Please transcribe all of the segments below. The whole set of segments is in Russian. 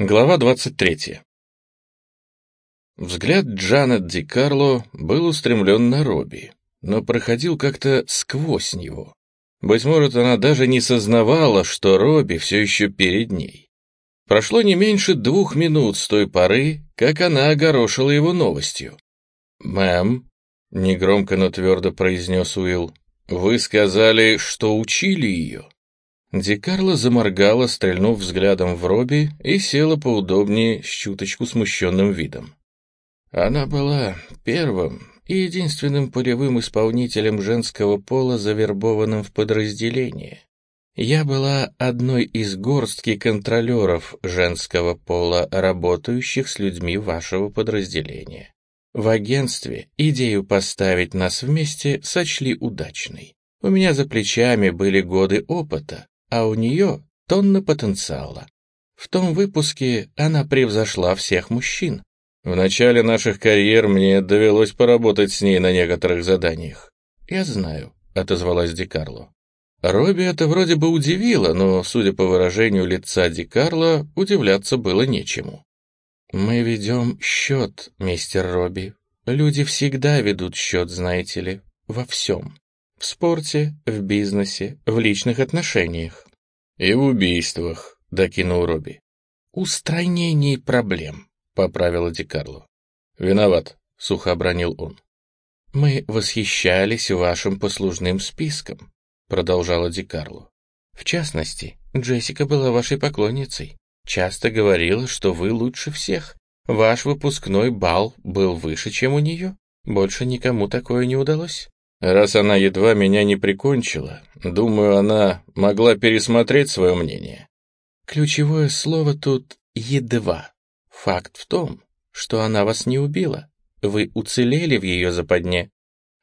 Глава 23. Взгляд Джанет Ди Карло был устремлен на Робби, но проходил как-то сквозь него. Быть может, она даже не сознавала, что Робби все еще перед ней. Прошло не меньше двух минут с той поры, как она огорошила его новостью. «Мэм», — негромко, но твердо произнес Уилл, — «вы сказали, что учили ее». Ди заморгала, стрельнув взглядом в Робби и села поудобнее с чуточку смущенным видом. Она была первым и единственным полевым исполнителем женского пола, завербованным в подразделение. Я была одной из горстки контролеров женского пола, работающих с людьми вашего подразделения. В агентстве идею поставить нас вместе сочли удачной. У меня за плечами были годы опыта, а у нее тонна потенциала. В том выпуске она превзошла всех мужчин. В начале наших карьер мне довелось поработать с ней на некоторых заданиях. «Я знаю», — отозвалась Ди Карло. Робби это вроде бы удивило, но, судя по выражению лица Ди Карло, удивляться было нечему. «Мы ведем счет, мистер Робби. Люди всегда ведут счет, знаете ли, во всем. В спорте, в бизнесе, в личных отношениях. И в убийствах, докинул Робби. Устранении проблем, поправила Ди Карло. Виноват, сухо обронил он. Мы восхищались вашим послужным списком, продолжала Ди Карло. В частности, Джессика была вашей поклонницей. Часто говорила, что вы лучше всех. Ваш выпускной бал был выше, чем у нее. Больше никому такое не удалось. Раз она едва меня не прикончила, думаю, она могла пересмотреть свое мнение. Ключевое слово тут «едва». Факт в том, что она вас не убила. Вы уцелели в ее западне.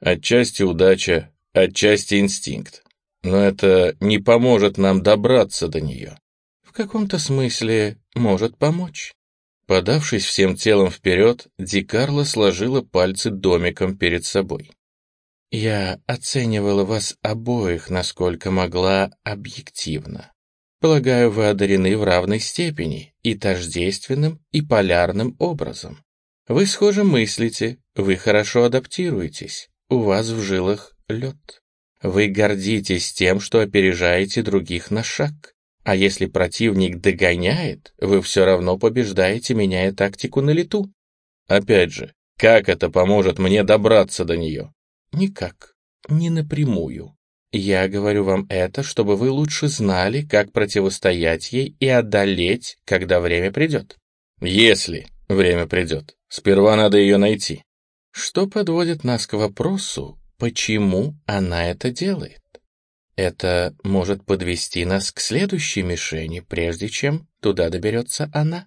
Отчасти удача, отчасти инстинкт. Но это не поможет нам добраться до нее. В каком-то смысле может помочь. Подавшись всем телом вперед, Ди Карло сложила пальцы домиком перед собой. Я оценивала вас обоих, насколько могла, объективно. Полагаю, вы одарены в равной степени, и тождественным, и полярным образом. Вы схоже мыслите, вы хорошо адаптируетесь, у вас в жилах лед. Вы гордитесь тем, что опережаете других на шаг. А если противник догоняет, вы все равно побеждаете, меняя тактику на лету. Опять же, как это поможет мне добраться до нее? Никак, не напрямую. Я говорю вам это, чтобы вы лучше знали, как противостоять ей и одолеть, когда время придет. Если время придет, сперва надо ее найти. Что подводит нас к вопросу, почему она это делает? Это может подвести нас к следующей мишени, прежде чем туда доберется она.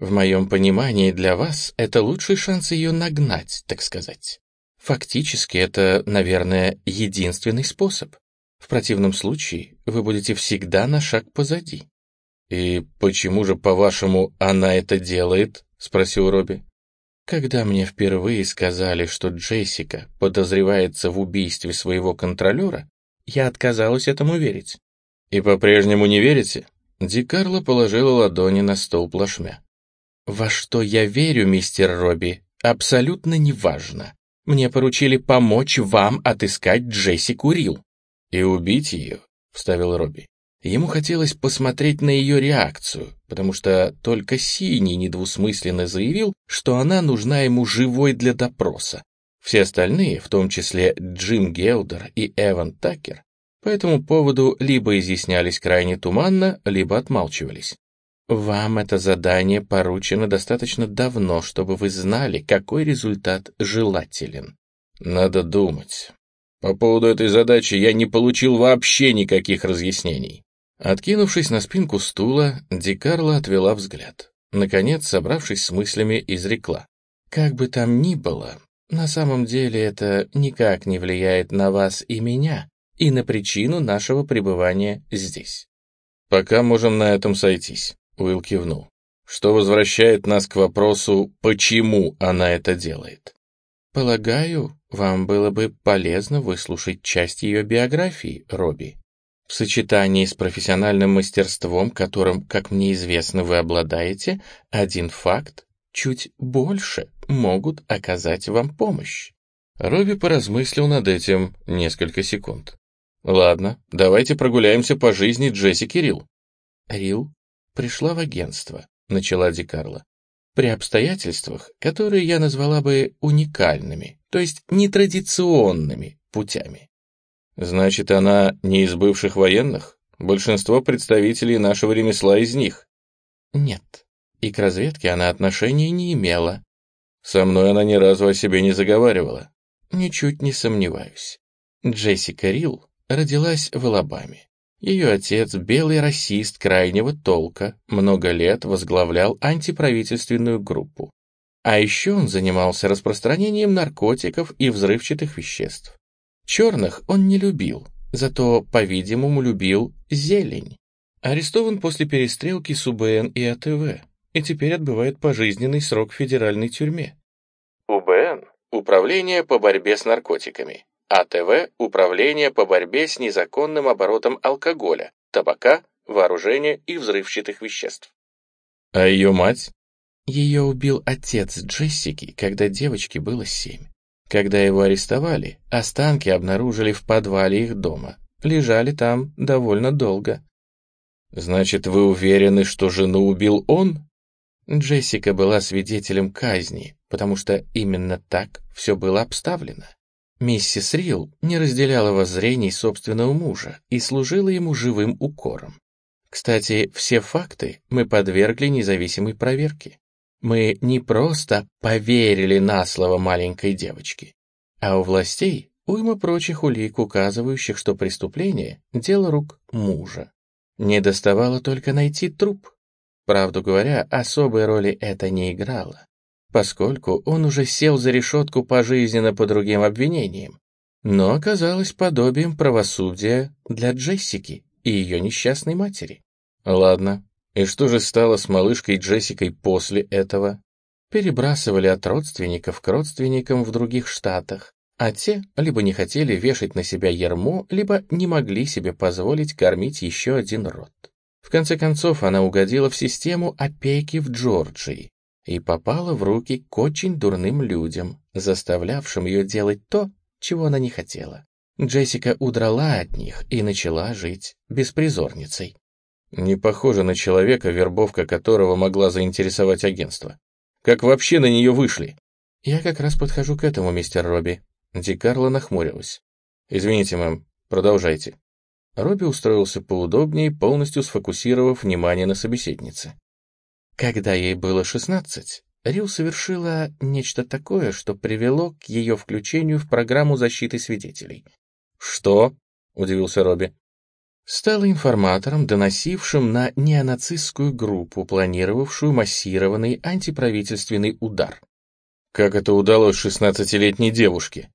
В моем понимании для вас это лучший шанс ее нагнать, так сказать. Фактически это, наверное, единственный способ. В противном случае вы будете всегда на шаг позади. «И почему же, по-вашему, она это делает?» — спросил Робби. «Когда мне впервые сказали, что Джессика подозревается в убийстве своего контролера, я отказалась этому верить». «И по-прежнему не верите?» Ди Карло положила ладони на стол плашмя. «Во что я верю, мистер Робби, абсолютно неважно. Мне поручили помочь вам отыскать Джессику Рил. И убить ее, вставил Робби. Ему хотелось посмотреть на ее реакцию, потому что только Синий недвусмысленно заявил, что она нужна ему живой для допроса. Все остальные, в том числе Джим Гелдер и Эван Такер, по этому поводу либо изъяснялись крайне туманно, либо отмалчивались. Вам это задание поручено достаточно давно, чтобы вы знали, какой результат желателен. Надо думать. По поводу этой задачи я не получил вообще никаких разъяснений. Откинувшись на спинку стула, Ди Карло отвела взгляд. Наконец, собравшись с мыслями, изрекла. Как бы там ни было, на самом деле это никак не влияет на вас и меня, и на причину нашего пребывания здесь. Пока можем на этом сойтись. Уилл кивнул. Что возвращает нас к вопросу, почему она это делает. Полагаю, вам было бы полезно выслушать часть ее биографии, Робби. В сочетании с профессиональным мастерством, которым, как мне известно, вы обладаете, один факт чуть больше могут оказать вам помощь. Робби поразмыслил над этим несколько секунд. «Ладно, давайте прогуляемся по жизни Джесси Рил». «Рил пришла в агентство», — начала Ди Карло, «при обстоятельствах, которые я назвала бы уникальными, то есть нетрадиционными путями. Значит, она не из бывших военных? Большинство представителей нашего ремесла из них. Нет, и к разведке она отношения не имела. Со мной она ни разу о себе не заговаривала. Ничуть не сомневаюсь. Джессика Рилл родилась в Алабаме. Ее отец, белый расист крайнего толка, много лет возглавлял антиправительственную группу. А еще он занимался распространением наркотиков и взрывчатых веществ. Черных он не любил, зато, по-видимому, любил зелень. Арестован после перестрелки с УБН и АТВ и теперь отбывает пожизненный срок в федеральной тюрьме. УБН – Управление по борьбе с наркотиками. АТВ – Управление по борьбе с незаконным оборотом алкоголя, табака, вооружения и взрывчатых веществ. А ее мать? Ее убил отец Джессики, когда девочке было семь. Когда его арестовали, останки обнаружили в подвале их дома. Лежали там довольно долго. «Значит, вы уверены, что жену убил он?» Джессика была свидетелем казни, потому что именно так все было обставлено. Миссис Рилл не разделяла воззрений собственного мужа и служила ему живым укором. Кстати, все факты мы подвергли независимой проверке. Мы не просто поверили на слово маленькой девочки, а у властей уйма прочих улик, указывающих, что преступление — дело рук мужа. Не доставало только найти труп. Правду говоря, особой роли это не играло, поскольку он уже сел за решетку пожизненно по другим обвинениям, но оказалось подобием правосудия для Джессики и ее несчастной матери. Ладно, и что же стало с малышкой Джессикой после этого? Перебрасывали от родственников к родственникам в других штатах, а те либо не хотели вешать на себя ермо, либо не могли себе позволить кормить еще один род. В конце концов, она угодила в систему опеки в Джорджии и попала в руки к очень дурным людям, заставлявшим ее делать то, чего она не хотела. Джессика удрала от них и начала жить беспризорницей. Не похоже на человека, вербовка которого могла заинтересовать агентство. Как вообще на нее вышли? Я как раз подхожу к этому, мистер Робби. Ди Карло нахмурилась. Извините, мэм, продолжайте. Робби устроился поудобнее, полностью сфокусировав внимание на собеседнице. Когда ей было шестнадцать, Рил совершила нечто такое, что привело к ее включению в программу защиты свидетелей. «Что?» — удивился Робби стала информатором, доносившим на неонацистскую группу, планировавшую массированный антиправительственный удар. Как это удалось шестнадцатилетней девушке?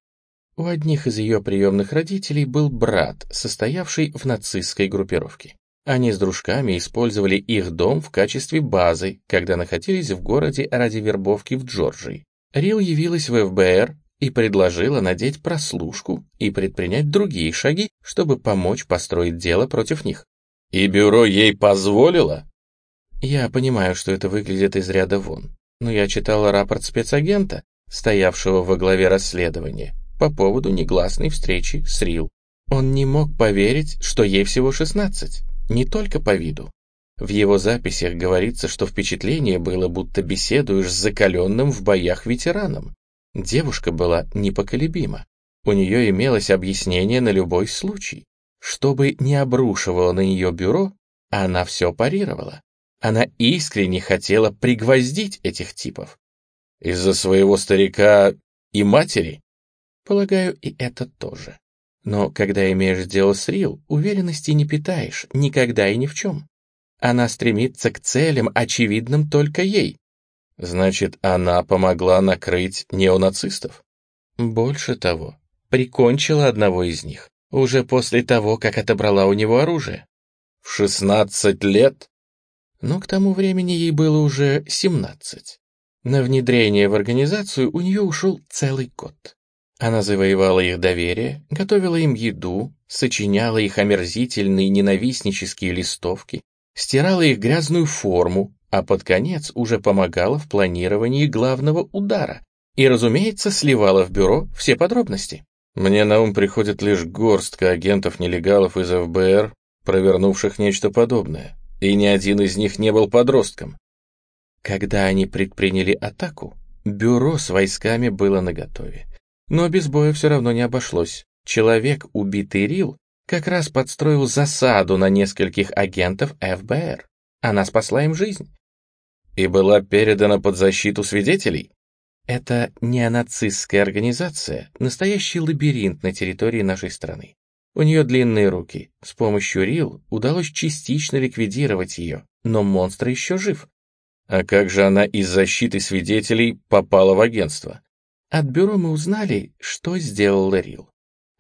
У одних из ее приемных родителей был брат, состоявший в нацистской группировке. Они с дружками использовали их дом в качестве базы, когда находились в городе ради вербовки в Джорджии. Рил явилась в ФБР, и предложила надеть прослушку и предпринять другие шаги, чтобы помочь построить дело против них. И бюро ей позволило? Я понимаю, что это выглядит из ряда вон, но я читала рапорт спецагента, стоявшего во главе расследования, по поводу негласной встречи с Рил. Он не мог поверить, что ей всего 16, не только по виду. В его записях говорится, что впечатление было, будто беседуешь с закаленным в боях ветераном. Девушка была непоколебима. У нее имелось объяснение на любой случай. Чтобы не обрушивало на нее бюро, она все парировала. Она искренне хотела пригвоздить этих типов. Из-за своего старика и матери? Полагаю, и это тоже. Но когда имеешь дело с Рил, уверенности не питаешь, никогда и ни в чем. Она стремится к целям, очевидным только ей, Значит, она помогла накрыть неонацистов? Больше того, прикончила одного из них, уже после того, как отобрала у него оружие. В шестнадцать лет? Но к тому времени ей было уже семнадцать. На внедрение в организацию у нее ушел целый год. Она завоевала их доверие, готовила им еду, сочиняла их омерзительные ненавистнические листовки, стирала их грязную форму, а под конец уже помогала в планировании главного удара и, разумеется, сливала в бюро все подробности. Мне на ум приходит лишь горстка агентов-нелегалов из ФБР, провернувших нечто подобное, и ни один из них не был подростком. Когда они предприняли атаку, бюро с войсками было наготове. Но без боя все равно не обошлось. Человек, убитый Рил, как раз подстроил засаду на нескольких агентов ФБР. Она спасла им жизнь. И была передана под защиту свидетелей? Это неонацистская организация, настоящий лабиринт на территории нашей страны. У нее длинные руки. С помощью Рил удалось частично ликвидировать ее, но монстр еще жив. А как же она из защиты свидетелей попала в агентство? От бюро мы узнали, что сделал Рил.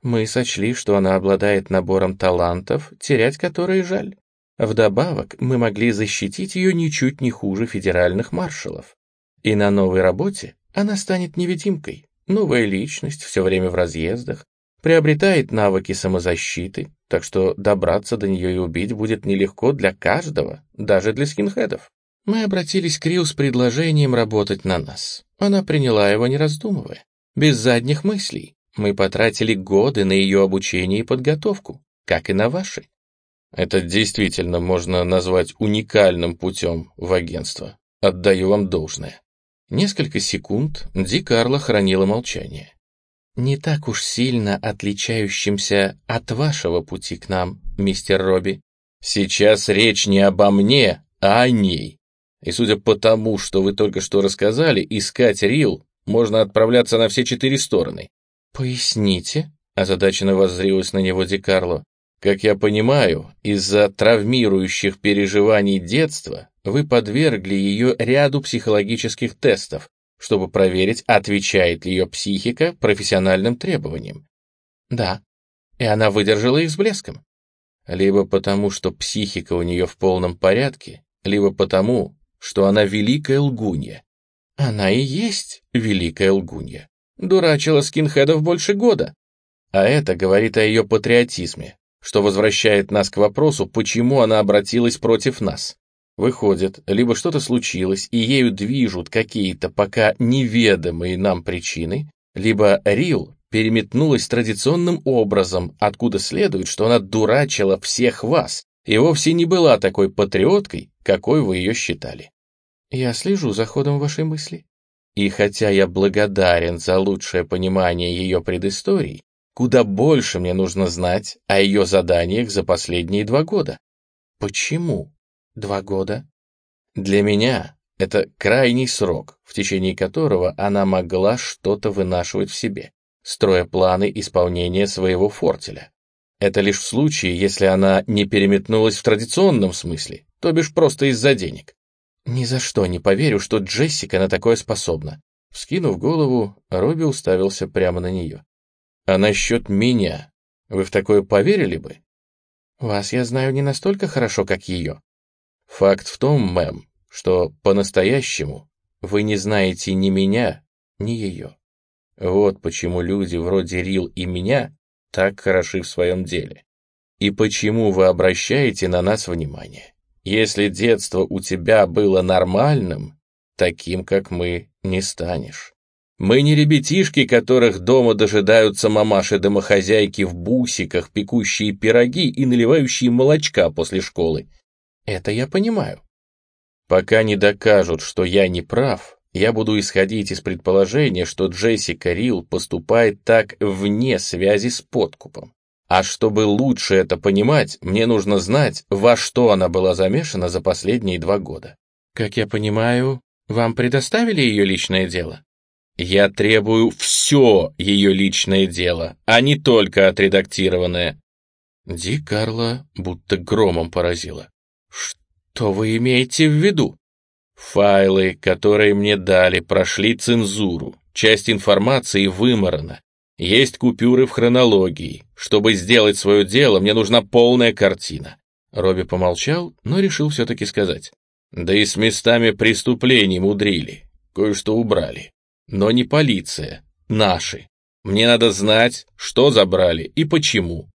Мы сочли, что она обладает набором талантов, терять которые жаль. Вдобавок, мы могли защитить ее ничуть не хуже федеральных маршалов. И на новой работе она станет невидимкой, новая личность, все время в разъездах, приобретает навыки самозащиты, так что добраться до нее и убить будет нелегко для каждого, даже для скинхедов. Мы обратились к Рил с предложением работать на нас. Она приняла его, не раздумывая. Без задних мыслей. Мы потратили годы на ее обучение и подготовку, как и на ваши. Это действительно можно назвать уникальным путем в агентство. Отдаю вам должное. Несколько секунд Ди Карло хранила молчание. «Не так уж сильно отличающимся от вашего пути к нам, мистер Робби». «Сейчас речь не обо мне, а о ней. И судя по тому, что вы только что рассказали, искать Рил можно отправляться на все четыре стороны». «Поясните?» — озадаченно воззрилась на него Ди Карло. «Как я понимаю, из-за травмирующих переживаний детства вы подвергли ее ряду психологических тестов, чтобы проверить, отвечает ли ее психика профессиональным требованиям. Да, и она выдержала их с блеском. Либо потому, что психика у нее в полном порядке, либо потому, что она великая лгунья. Она и есть великая лгунья. Дурачила скинхедов больше года. А это говорит о ее патриотизме, что возвращает нас к вопросу, почему она обратилась против нас. Выходит, либо что-то случилось, и ею движут какие-то пока неведомые нам причины, либо Рил переметнулась традиционным образом, откуда следует, что она дурачила всех вас и вовсе не была такой патриоткой, какой вы ее считали. Я слежу за ходом вашей мысли. И хотя я благодарен за лучшее понимание ее предысторий, куда больше мне нужно знать о ее заданиях за последние два года. Почему? Два года. Для меня это крайний срок, в течение которого она могла что-то вынашивать в себе, строя планы исполнения своего фортеля. Это лишь в случае, если она не переметнулась в традиционном смысле, то бишь просто из-за денег. Ни за что не поверю, что Джессика на такое способна. Вскинув голову, Робби уставился прямо на нее. А насчет меня, вы в такое поверили бы? Вас я знаю не настолько хорошо, как ее. Факт в том, мэм, что по-настоящему вы не знаете ни меня, ни ее. Вот почему люди вроде Рил и меня так хороши в своем деле. И почему вы обращаете на нас внимание? Если детство у тебя было нормальным, таким, как мы, не станешь. Мы не ребятишки, которых дома дожидаются мамаши-домохозяйки в бусиках, пекущие пироги и наливающие молочка после школы. Это я понимаю. Пока не докажут, что я не прав, я буду исходить из предположения, что Джессика Рил поступает так вне связи с подкупом. А чтобы лучше это понимать, мне нужно знать, во что она была замешана за последние два года. Как я понимаю, вам предоставили ее личное дело? Я требую все ее личное дело, а не только отредактированное. Ди Карла будто громом поразила. Что вы имеете в виду? Файлы, которые мне дали, прошли цензуру. Часть информации выморана. Есть купюры в хронологии. Чтобы сделать свое дело, мне нужна полная картина. Робби помолчал, но решил все-таки сказать. Да и с местами преступлений мудрили. Кое-что убрали. Но не полиция. Наши. Мне надо знать, что забрали и почему».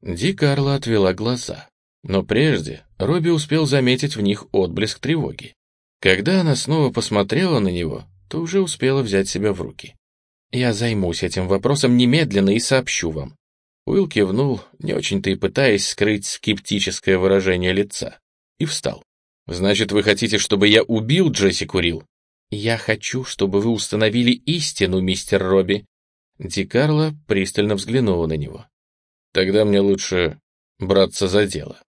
Ди Карла отвела глаза. Но прежде Робби успел заметить в них отблеск тревоги. Когда она снова посмотрела на него, то уже успела взять себя в руки. «Я займусь этим вопросом немедленно и сообщу вам». Уилл кивнул, не очень-то и пытаясь скрыть скептическое выражение лица, и встал. «Значит, вы хотите, чтобы я убил Джесси Курил?» «Я хочу, чтобы вы установили истину, мистер Робби». Ди Карло пристально взглянула на него. «Тогда мне лучше браться за дело».